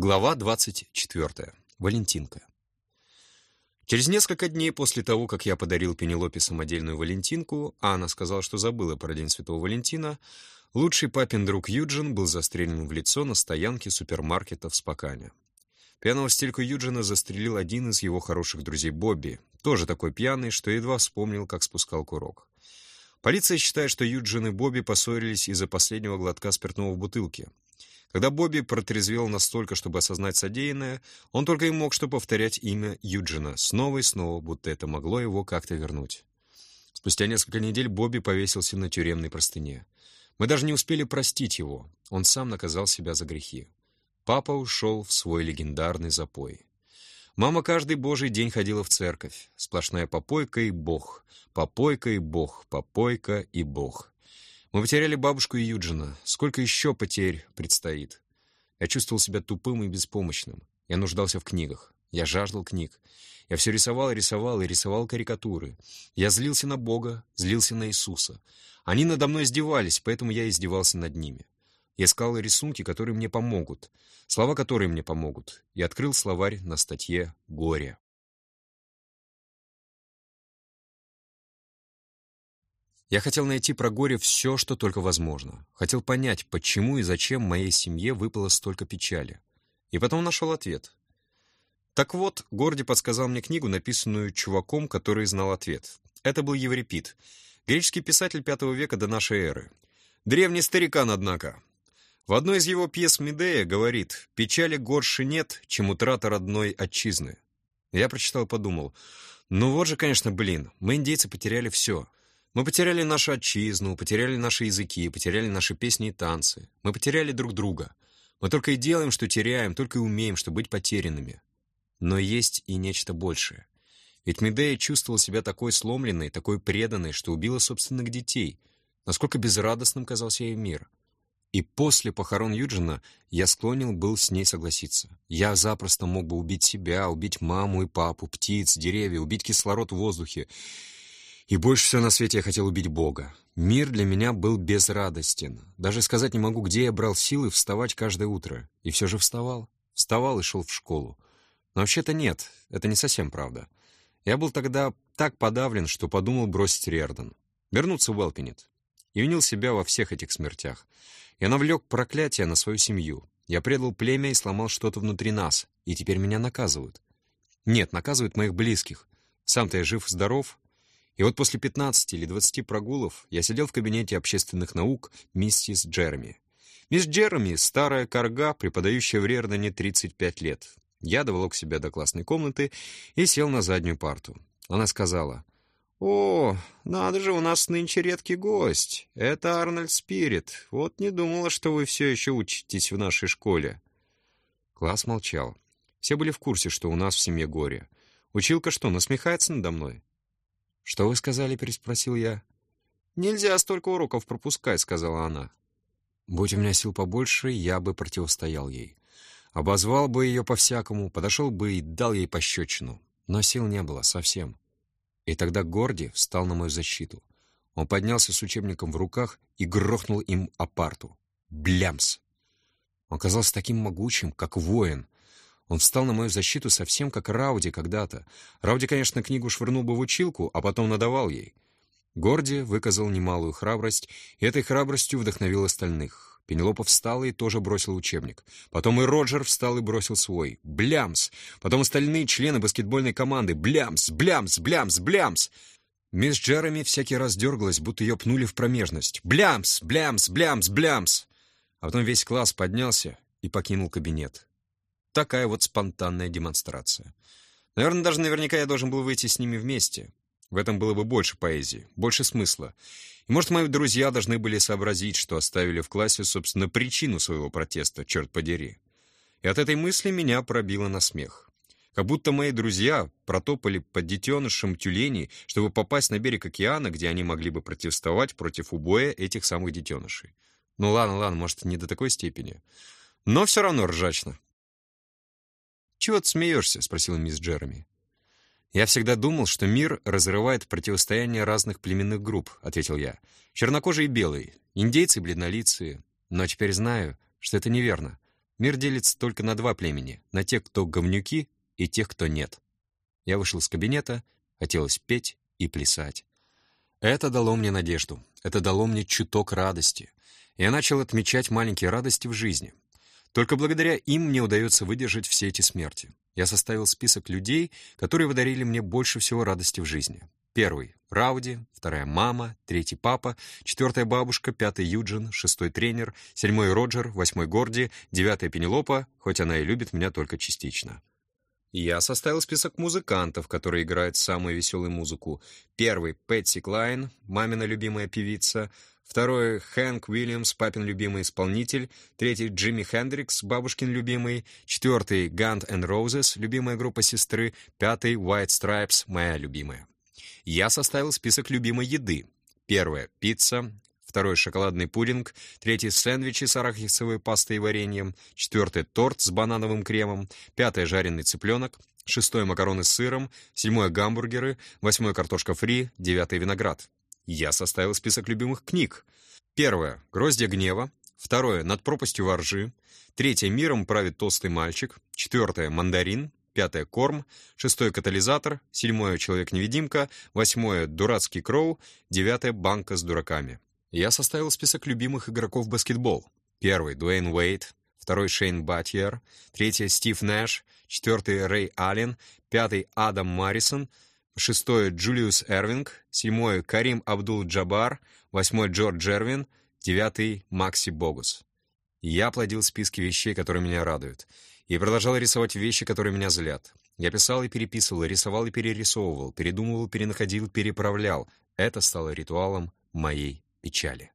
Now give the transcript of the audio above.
Глава 24. Валентинка. Через несколько дней после того, как я подарил Пенелопе самодельную Валентинку, а она сказала, что забыла про День Святого Валентина, лучший папин друг Юджин был застрелен в лицо на стоянке супермаркета в Спокане. Пьяного стельку Юджина застрелил один из его хороших друзей Бобби, тоже такой пьяный, что едва вспомнил, как спускал курок. Полиция считает, что Юджин и Бобби поссорились из-за последнего глотка спиртного в бутылке. Когда Бобби протрезвел настолько, чтобы осознать содеянное, он только и мог что повторять имя Юджина снова и снова, будто это могло его как-то вернуть. Спустя несколько недель Бобби повесился на тюремной простыне. Мы даже не успели простить его, он сам наказал себя за грехи. Папа ушел в свой легендарный запой. Мама каждый божий день ходила в церковь. Сплошная попойка и бог, попойка и бог, попойка и бог. Мы потеряли бабушку и Юджина. Сколько еще потерь предстоит? Я чувствовал себя тупым и беспомощным. Я нуждался в книгах. Я жаждал книг. Я все рисовал и рисовал, и рисовал карикатуры. Я злился на Бога, злился на Иисуса. Они надо мной издевались, поэтому я издевался над ними. Я искал рисунки, которые мне помогут, слова, которые мне помогут, и открыл словарь на статье «Горе». Я хотел найти про горе все, что только возможно. Хотел понять, почему и зачем моей семье выпало столько печали. И потом нашел ответ. Так вот, Горди подсказал мне книгу, написанную чуваком, который знал ответ. Это был Еврипид, греческий писатель V века до нашей эры. Древний старикан, однако. В одной из его пьес Медея говорит «Печали горше нет, чем утрата родной отчизны». Я прочитал и подумал, ну вот же, конечно, блин, мы, индейцы, потеряли все. Мы потеряли нашу отчизну, потеряли наши языки, потеряли наши песни и танцы. Мы потеряли друг друга. Мы только и делаем, что теряем, только и умеем, что быть потерянными. Но есть и нечто большее. Ведь Медея чувствовала себя такой сломленной, такой преданной, что убила собственных детей. Насколько безрадостным казался ей мир. И после похорон Юджина я склонен был с ней согласиться. Я запросто мог бы убить себя, убить маму и папу, птиц, деревья, убить кислород в воздухе. И больше всего на свете я хотел убить Бога. Мир для меня был безрадостен. Даже сказать не могу, где я брал силы вставать каждое утро. И все же вставал. Вставал и шел в школу. Но вообще-то нет, это не совсем правда. Я был тогда так подавлен, что подумал бросить Риордан. Вернуться в Уэлпинет. И винил себя во всех этих смертях. Я навлек проклятие на свою семью. Я предал племя и сломал что-то внутри нас. И теперь меня наказывают. Нет, наказывают моих близких. Сам-то я жив-здоров, и вот после 15 или 20 прогулов я сидел в кабинете общественных наук миссис Джереми. Мисс Джереми — старая корга, преподающая в Рердоне 35 лет. Я доволок себя до классной комнаты и сел на заднюю парту. Она сказала, «О, надо же, у нас нынче редкий гость. Это Арнольд Спирит. Вот не думала, что вы все еще учитесь в нашей школе». Класс молчал. Все были в курсе, что у нас в семье горе. Училка что, насмехается надо мной? «Что вы сказали?» — переспросил я. «Нельзя столько уроков пропускать», — сказала она. Будь у меня сил побольше, я бы противостоял ей. Обозвал бы ее по-всякому, подошел бы и дал ей пощечину. Но сил не было совсем. И тогда Горди встал на мою защиту. Он поднялся с учебником в руках и грохнул им о парту. Блямс! Он казался таким могучим, как воин, он встал на мою защиту совсем как Рауди когда-то. Рауди, конечно, книгу швырнул бы в училку, а потом надавал ей. Горди выказал немалую храбрость, и этой храбростью вдохновил остальных. Пенелопа встала и тоже бросила учебник. Потом и Роджер встал и бросил свой. Блямс! Потом остальные члены баскетбольной команды. Блямс! Блямс! Блямс! Блямс! Мисс Джереми всякий раз дергалась, будто ее пнули в промежность. Блямс! Блямс! Блямс! Блямс! А потом весь класс поднялся и покинул кабинет такая вот спонтанная демонстрация. Наверное, даже наверняка я должен был выйти с ними вместе. В этом было бы больше поэзии, больше смысла. И, может, мои друзья должны были сообразить, что оставили в классе, собственно, причину своего протеста, черт подери. И от этой мысли меня пробило на смех. Как будто мои друзья протопали под детенышем тюленей, чтобы попасть на берег океана, где они могли бы протестовать против убоя этих самых детенышей. Ну ладно, ладно, может, не до такой степени. Но все равно ржачно. «Чего ты смеешься?» — спросила мисс Джереми. «Я всегда думал, что мир разрывает противостояние разных племенных групп», — ответил я. «Чернокожие и белые, индейцы и бледнолицые. Но теперь знаю, что это неверно. Мир делится только на два племени, на тех, кто говнюки, и тех, кто нет. Я вышел из кабинета, хотелось петь и плясать. Это дало мне надежду, это дало мне чуток радости. Я начал отмечать маленькие радости в жизни. Только благодаря им мне удается выдержать все эти смерти. Я составил список людей, которые подарили мне больше всего радости в жизни. Первый — Рауди, вторая — мама, третий — папа, четвертая — бабушка, пятый — Юджин, шестой — тренер, седьмой — Роджер, восьмой — Горди, девятая — Пенелопа, хоть она и любит меня только частично. Я составил список музыкантов, которые играют самую веселую музыку. Первый — Пэтси Клайн, мамина любимая певица. Второй — Хэнк Уильямс, папин любимый исполнитель. Третий — Джимми Хендрикс, бабушкин любимый. Четвертый — Guns N' Roses, любимая группа сестры. Пятый — White Stripes, моя любимая. Я составил список любимой еды. Первое — пицца. Второй — шоколадный пудинг. Третий — сэндвичи с арахисовой пастой и вареньем. Четвертый — торт с банановым кремом. Пятое — жареный цыпленок. Шестое — макароны с сыром. Седьмое — гамбургеры. Восьмое — картошка фри. Девятый — виноград. Я составил список любимых книг. Первое — «Гроздья гнева». Второе — «Над пропастью воржи». Третье — «Миром правит толстый мальчик». Четвертое — «Мандарин» пятое — корм, шестое — катализатор, седьмое — человек-невидимка, восьмое — дурацкий кроу, девятое — банка с дураками. Я составил список любимых игроков в баскетбол. Первый — Дуэйн Уэйт, второй — Шейн Батьер, третий — Стив Нэш, четвертый — Рэй Аллен, пятый — Адам Маррисон, шестой — Джулиус Эрвинг, седьмой — Карим Абдул-Джабар, восьмой — Джордж Джервин, девятый — Макси Богус. Я плодил списки вещей, которые меня радуют и продолжал рисовать вещи, которые меня злят. Я писал и переписывал, рисовал и перерисовывал, передумывал, перенаходил, переправлял. Это стало ритуалом моей печали.